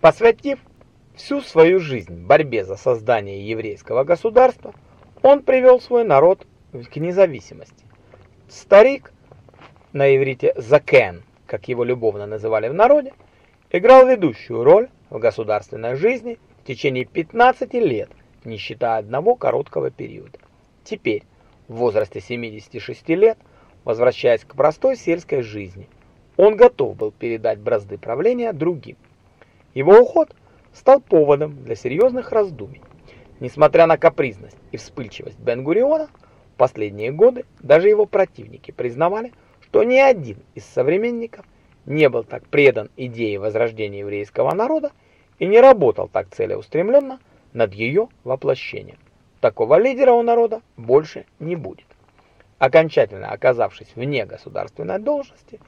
Посвятив всю свою жизнь борьбе за создание еврейского государства, он привел свой народ к независимости. Старик, на иврите «закен», как его любовно называли в народе, играл ведущую роль в государственной жизни в течение 15 лет, не считая одного короткого периода. Теперь, в возрасте 76 лет, возвращаясь к простой сельской жизни, он готов был передать бразды правления другим. Его уход стал поводом для серьезных раздумий. Несмотря на капризность и вспыльчивость Бен-Гуриона, в последние годы даже его противники признавали, что ни один из современников не был так предан идее возрождения еврейского народа и не работал так целеустремленно над ее воплощением. Такого лидера у народа больше не будет. Окончательно оказавшись вне государственной должности,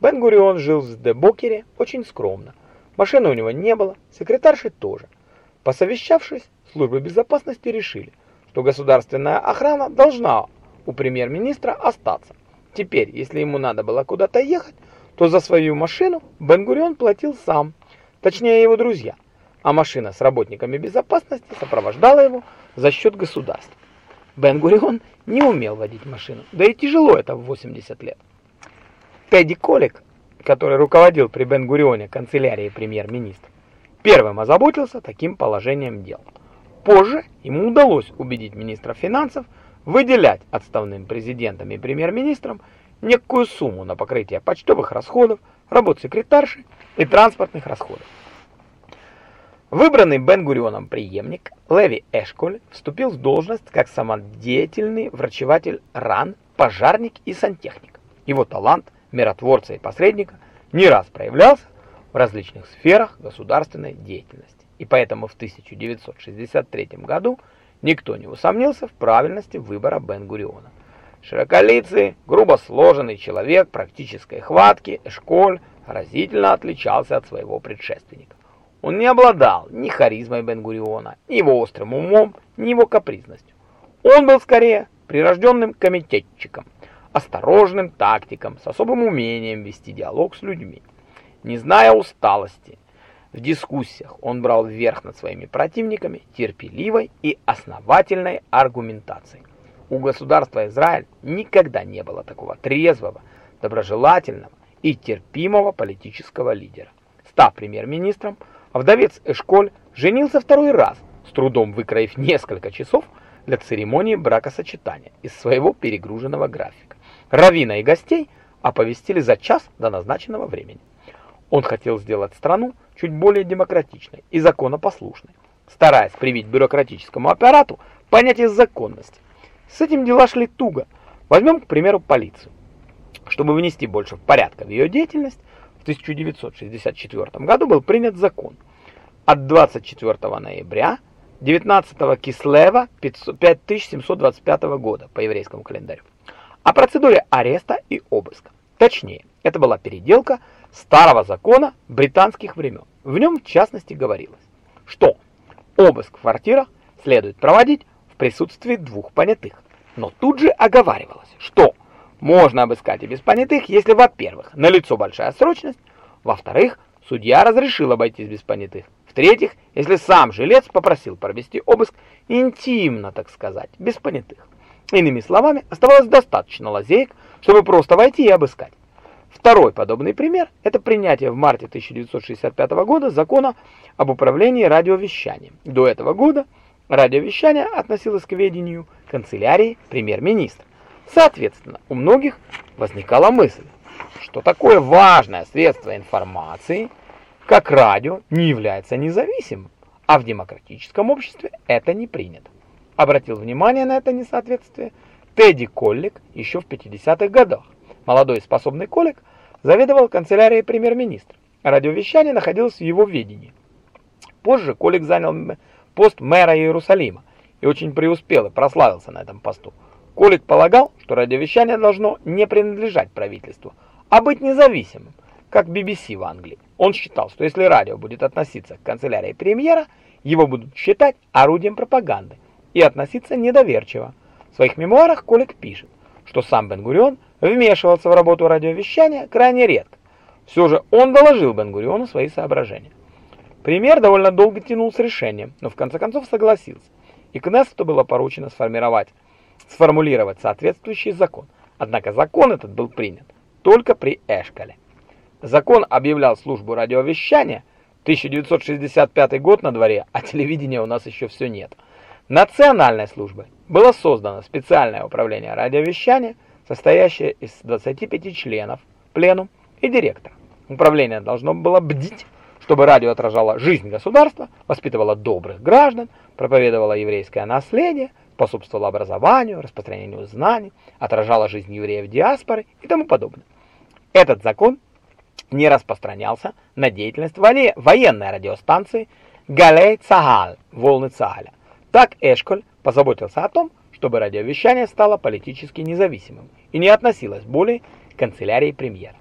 Бен-Гурион жил в Дебокере очень скромно. Машины у него не было, секретарши тоже. Посовещавшись, службы безопасности решили, что государственная охрана должна у премьер-министра остаться. Теперь, если ему надо было куда-то ехать, то за свою машину Бен-Гурион платил сам, точнее его друзья, а машина с работниками безопасности сопровождала его за счет государства. Бен-Гурион не умел водить машину, да и тяжело это в 80 лет. Тедди Колик, который руководил при Бен-Гурионе канцелярией премьер-министра, первым озаботился таким положением дел. Позже ему удалось убедить министра финансов выделять отставным президентам и премьер-министрам некую сумму на покрытие почтовых расходов, работ секретарши и транспортных расходов. Выбранный Бен-Гурионом преемник Леви Эшколь вступил в должность как самодеятельный врачеватель ран, пожарник и сантехник. Его талант миротворца и посредника не раз проявлялся в различных сферах государственной деятельности. И поэтому в 1963 году никто не усомнился в правильности выбора Бен-Гуриона. Широколицый, грубо сложенный человек практической хватки, Эшколь разительно отличался от своего предшественника. Он не обладал ни харизмой Бен-Гуриона, ни его острым умом, ни его капризностью. Он был скорее прирожденным комитетчиком, осторожным тактиком, с особым умением вести диалог с людьми. Не зная усталости, в дискуссиях он брал верх над своими противниками терпеливой и основательной аргументацией. У государства Израиль никогда не было такого трезвого, доброжелательного и терпимого политического лидера. Став премьер-министром, вдовец Эшколь женился второй раз, с трудом выкроив несколько часов для церемонии бракосочетания из своего перегруженного графика. Равина и гостей оповестили за час до назначенного времени. Он хотел сделать страну чуть более демократичной и законопослушной, стараясь привить бюрократическому аппарату понятие законности. С этим дела шли туго. Возьмем, к примеру, полицию. Чтобы внести больше порядка в ее деятельность, в 1964 году был принят закон. От 24 ноября 19 Кислева 5725 года по еврейскому календарю о процедуре ареста и обыска. Точнее, это была переделка старого закона британских времен. В нем в частности говорилось, что обыск в квартирах следует проводить в присутствии двух понятых. Но тут же оговаривалось, что можно обыскать и без понятых, если, во-первых, налицо большая срочность, во-вторых, судья разрешил обойтись без понятых, в-третьих, если сам жилец попросил провести обыск интимно, так сказать, без понятых. Иными словами, оставалось достаточно лазеек, чтобы просто войти и обыскать. Второй подобный пример – это принятие в марте 1965 года закона об управлении радиовещанием. До этого года радиовещание относилось к ведению канцелярии премьер-министра. Соответственно, у многих возникала мысль, что такое важное средство информации, как радио, не является независимым, а в демократическом обществе это не принято. Обратил внимание на это несоответствие Тедди Коллик еще в 50-х годах. Молодой способный Коллик заведовал канцелярией премьер-министра. Радиовещание находилось в его ведении. Позже Коллик занял пост мэра Иерусалима и очень преуспел и прославился на этом посту. Колик полагал, что радиовещание должно не принадлежать правительству, а быть независимым, как BBC в Англии. Он считал, что если радио будет относиться к канцелярии премьера, его будут считать орудием пропаганды и относиться недоверчиво. В своих мемуарах Колик пишет, что сам Бен-Гурион вмешивался в работу радиовещания крайне редко. Все же он доложил Бен-Гуриону свои соображения. Премьер довольно долго тянул с решением, но в конце концов согласился. И Кнессету было поручено сформировать, сформулировать соответствующий закон. Однако закон этот был принят только при Эшкале. Закон объявлял службу радиовещания, 1965 год на дворе, а телевидения у нас еще все нет. Национальной службой было создано специальное управление радиовещания, состоящее из 25 членов, пленум и директора. Управление должно было бдить чтобы радио отражало жизнь государства, воспитывало добрых граждан, проповедовало еврейское наследие, способствовало образованию, распространению знаний, отражало жизнь евреев диаспоры и тому подобное. Этот закон не распространялся на деятельность военной радиостанции Галей Цагаль, волны Цагаля. Так Эшколь позаботился о том, чтобы радиовещание стало политически независимым и не относилось более к канцелярии премьера.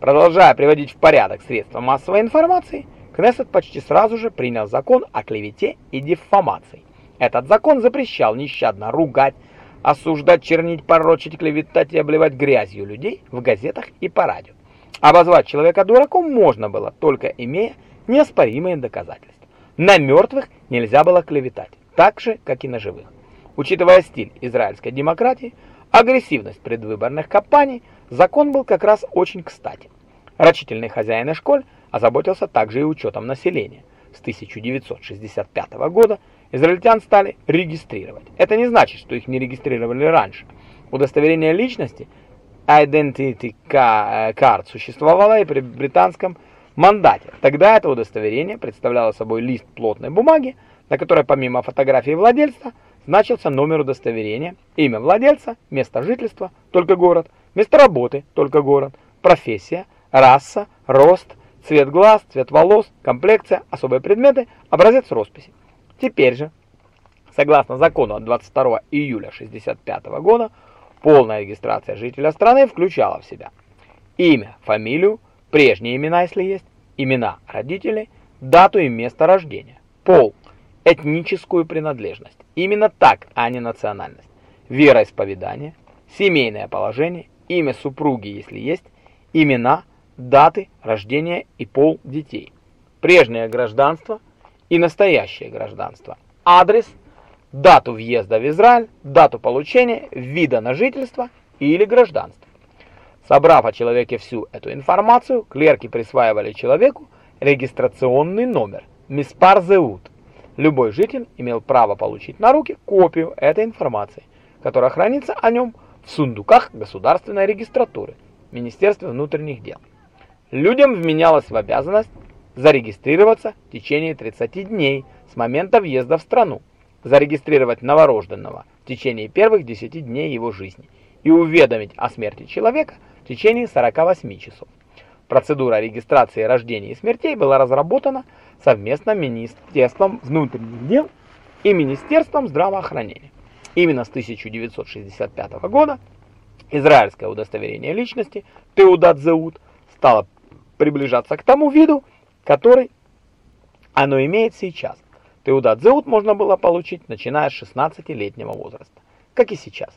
Продолжая приводить в порядок средства массовой информации, Кнессет почти сразу же принял закон о клевете и дефамации. Этот закон запрещал нещадно ругать, осуждать, чернить, порочить, клеветать и обливать грязью людей в газетах и по радио. Обозвать человека дураком можно было, только имея неоспоримые доказательства. На мертвых нельзя было клеветать, так же, как и на живых. Учитывая стиль израильской демократии, агрессивность предвыборных кампаний, закон был как раз очень кстати. Рачительный хозяин школ озаботился также и учетом населения. С 1965 года израильтян стали регистрировать. Это не значит, что их не регистрировали раньше. Удостоверение личности Identity Card существовало и при британском мандате. Тогда это удостоверение представляло собой лист плотной бумаги, на которой помимо фотографии владельца значился номер удостоверения, имя владельца, место жительства, только город, место работы, только город, профессия, раса, рост, цвет глаз, цвет волос, комплекция, особые предметы, образец росписи. Теперь же, согласно закону от 22 июля 1965 года, полная регистрация жителя страны включала в себя имя, фамилию, прежние имена, если есть, имена родителей, дату и место рождения, пол, этническую принадлежность, именно так, а не национальность, вероисповедание, семейное положение, имя супруги, если есть, имена, даты рождения и пол детей, прежнее гражданство и настоящее гражданство, адрес, дату въезда в Израиль, дату получения вида на жительство или гражданство. Собрав о человеке всю эту информацию, клерки присваивали человеку регистрационный номер, миспар зеут. Любой житель имел право получить на руки копию этой информации, которая хранится о нем в сундуках государственной регистратуры Министерства внутренних дел. Людям вменялось в обязанность зарегистрироваться в течение 30 дней с момента въезда в страну, зарегистрировать новорожденного в течение первых 10 дней его жизни и уведомить о смерти человека в течение 48 часов. Процедура регистрации рождений и смертей была разработана совместно Министерством внутренних дел и Министерством здравоохранения. Именно с 1965 года израильское удостоверение личности Теудат Зеут стало приближаться к тому виду, который оно имеет сейчас. Теудат Зеут можно было получить, начиная с 16-летнего возраста, как и сейчас.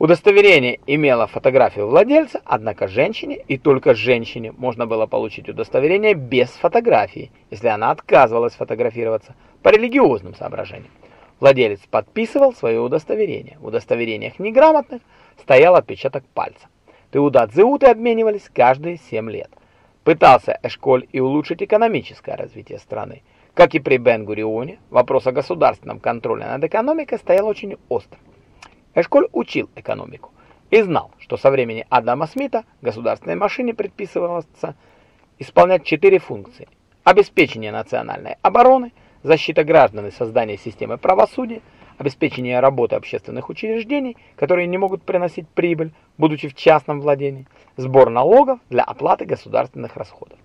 Удостоверение имело фотографию владельца, однако женщине и только женщине можно было получить удостоверение без фотографии, если она отказывалась фотографироваться по религиозным соображениям. Владелец подписывал свое удостоверение. В удостоверениях неграмотных стоял отпечаток пальца. Теудат-зеуты обменивались каждые 7 лет пытался Эшколь и улучшить экономическое развитие страны. Как и при Бен-Гурионе, вопрос о государственном контроле над экономикой стоял очень остро. Эшколь учил экономику и знал, что со времени Адама Смита государственной машине предписывалось исполнять четыре функции: обеспечение национальной обороны, защита граждан и создание системы правосудия, обеспечение работы общественных учреждений, которые не могут приносить прибыль, будучи в частном владении, сбор налогов для оплаты государственных расходов.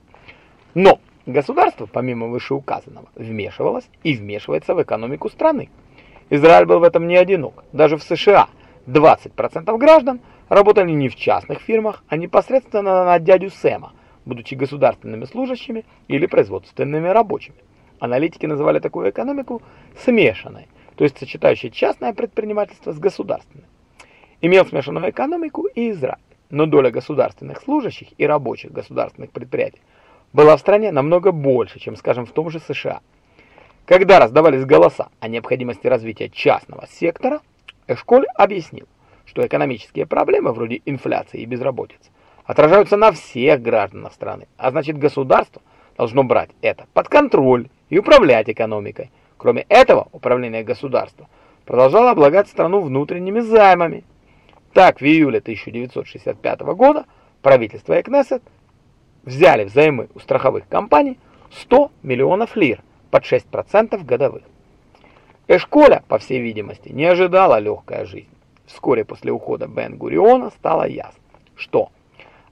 Но государство, помимо вышеуказанного, вмешивалось и вмешивается в экономику страны. Израиль был в этом не одинок. Даже в США 20% граждан работали не в частных фирмах, а непосредственно на дядю Сэма, будучи государственными служащими или производственными рабочими. Аналитики называли такую экономику смешанной, то есть сочетающий частное предпринимательство с государственным. Имел смешанную экономику и Израиль, но доля государственных служащих и рабочих государственных предприятий была в стране намного больше, чем, скажем, в том же США. Когда раздавались голоса о необходимости развития частного сектора, Эшколь объяснил, что экономические проблемы вроде инфляции и безработицы отражаются на всех гражданах страны, а значит государство должно брать это под контроль и управлять экономикой. Кроме этого, управление государства продолжало облагать страну внутренними займами. Так, в июле 1965 года правительство и Кнессет взяли взаймы у страховых компаний 100 миллионов лир под 6% годовых. Эшколя, по всей видимости, не ожидала легкая жизнь. Вскоре после ухода Бен-Гуриона стало ясно, что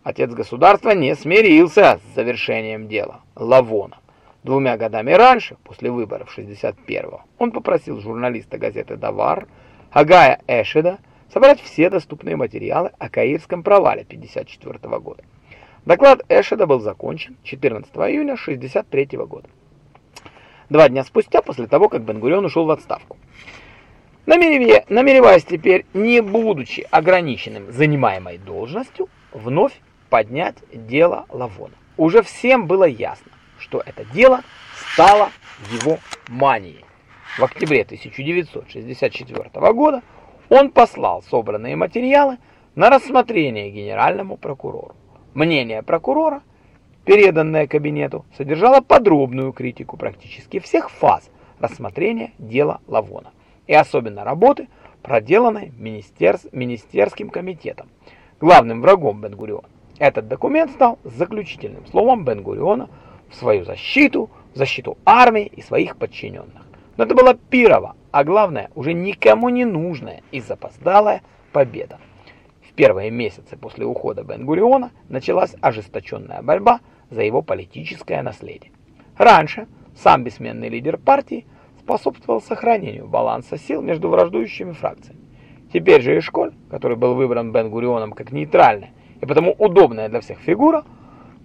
отец государства не смирился с завершением дела Лавона. Двумя годами раньше, после выборов 61-го, он попросил журналиста газеты «Давар» Агая Эшеда собрать все доступные материалы о Каирском провале 54 -го года. Доклад Эшеда был закончен 14 июня 63 -го года. Два дня спустя, после того, как Бен-Гурион ушел в отставку. Намереваясь теперь, не будучи ограниченным занимаемой должностью, вновь поднять дело Лавона. Уже всем было ясно, что это дело стало его манией. В октябре 1964 года он послал собранные материалы на рассмотрение генеральному прокурору. Мнение прокурора, переданное кабинету, содержало подробную критику практически всех фаз рассмотрения дела Лавона и особенно работы, проделанной министерс министерским комитетом, главным врагом Бен-Гуриона. Этот документ стал заключительным словом Бен-Гуриона в свою защиту, в защиту армии и своих подчиненных. Но это была пирова, а главное, уже никому не нужная и запоздалая победа. Первые месяцы после ухода Бен-Гуриона началась ожесточенная борьба за его политическое наследие. Раньше сам бессменный лидер партии способствовал сохранению баланса сил между враждующими фракциями. Теперь же Эшколь, который был выбран Бен-Гурионом как нейтральная и потому удобная для всех фигура,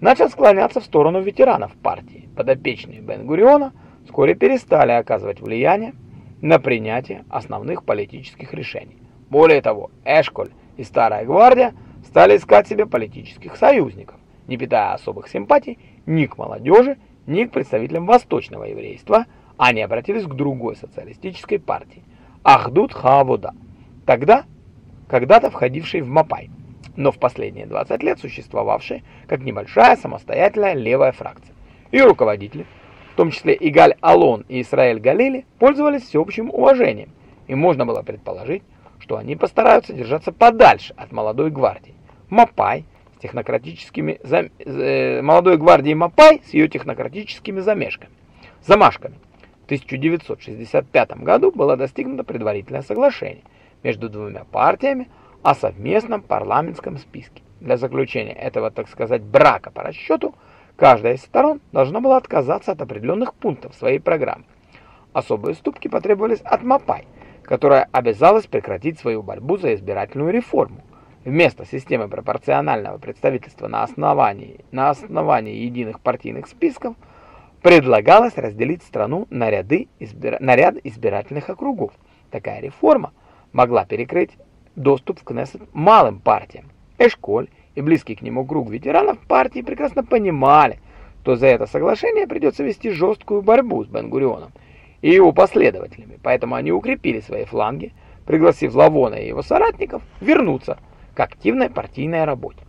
начал склоняться в сторону ветеранов партии. Подопечные Бен-Гуриона вскоре перестали оказывать влияние на принятие основных политических решений. Более того, Эшколь и Старая Гвардия стали искать себе политических союзников, не питая особых симпатий ни к молодежи, ни к представителям восточного еврейства, они обратились к другой социалистической партии – Ахдут Хаавода, тогда когда-то входившей в Мапай, но в последние 20 лет существовавшей как небольшая самостоятельная левая фракция. Ее руководители – том числе Игаль Алон и Исраэль Галили, пользовались всеобщим уважением, и можно было предположить, что они постараются держаться подальше от молодой гвардии. Мапай с технократическими зам... э, молодой гвардии Мапай с ее технократическими замешками, замашками. В 1965 году было достигнуто предварительное соглашение между двумя партиями о совместном парламентском списке. Для заключения этого, так сказать, брака по расчету – Каждая из сторон должна была отказаться от определенных пунктов своей программы. Особые уступки потребовались от МАПАЙ, которая обязалась прекратить свою борьбу за избирательную реформу. Вместо системы пропорционального представительства на основании, на основании единых партийных списков предлагалось разделить страну на, ряды избира, на ряд избирательных округов. Такая реформа могла перекрыть доступ в Кнессет малым партиям. Эшколь и близкий к нему круг ветеранов партии прекрасно понимали, что за это соглашение придется вести жесткую борьбу с Бен-Гурионом и его последователями, поэтому они укрепили свои фланги, пригласив Лавона и его соратников вернуться к активной партийной работе.